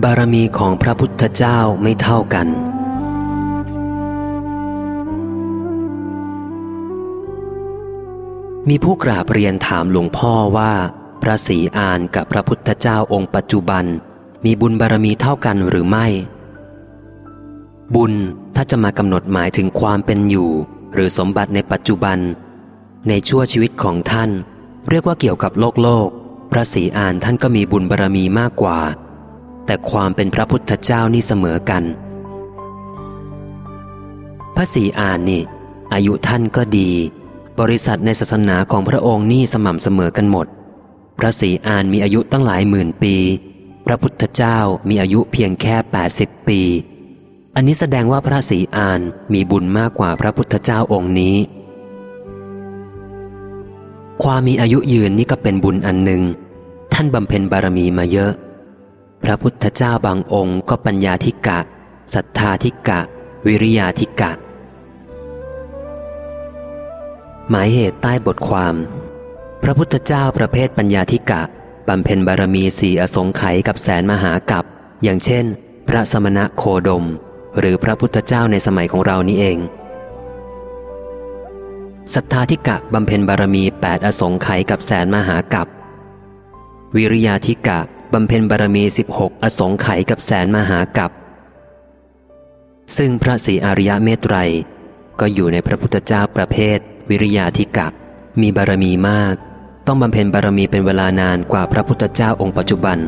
บารมีของพระพุทธเจ้าไม่เท่ากัน มีผู้กราบเรียนถามหลวงพ่อว่า พระศรีอานกับพระพุทธเจ้าองค์ปัจจุบัน มีบุญบารมีเท่ากันหรือไม่ บุญถ้าจะมากำหนดหมายถึงความเป็นอยู่ หรือสมบัติในปัจจุบัน ในชั่วชีวิตของท่าน เรียกว่าเกี่ยวกับโลกโลก พระศรีอานท่านก็มีบุญบารมีมากกว่า แต่ความเป็นพระพุทธเจ้านี่เสมอกัน พระศรีอานนี่ อายุท่านก็ดี บริษัทในศาสนาของพระองค์นี่สม่ำเสมอกันหมด พระศรีอานมีอายุตั้งหลายหมื่นปี พระพุทธเจ้ามีอายุเพียงแค่ 80 ปี อันนี้แสดงว่าพระศรีอานมีบุญมากกว่าพระพุทธเจ้าองค์นี้ ความมีอายุยืนนี่ก็เป็นบุญอันหนึ่งท่านบำเพ็ญบารมีมาเยอะ พระพุทธเจ้าบางองค์ก็ปัญญาธิกะ ศรัทธาธิกะ วิริยาธิกะ หมายเหตุใต้บทความ พระพุทธเจ้าประเภทปัญญาธิกะบำเพ็ญบารมีสี่อสงไขยกับแสนมหากับ อย่างเช่น พระสมณะโคดม หรือพระพุทธเจ้าในสมัยของเรานี้เองศรัทธาธิกะบำเพ็ญบารมีแปดอสงไขยกับแสนมหากับ วิริยาธิกะ บำเพ็ญบารมีสิบหกอสงไขยกับแสนมหากับ ซึ่งพระศรีอริยเมตไตร ก็อยู่ในพระพุทธเจ้าประเภท วิริยาธิกะ มีบารมีมาก ต้องบำเพ็ญบารมีเป็นเวลานานกว่าพระพุทธเจ้าองค์ปัจจุบัน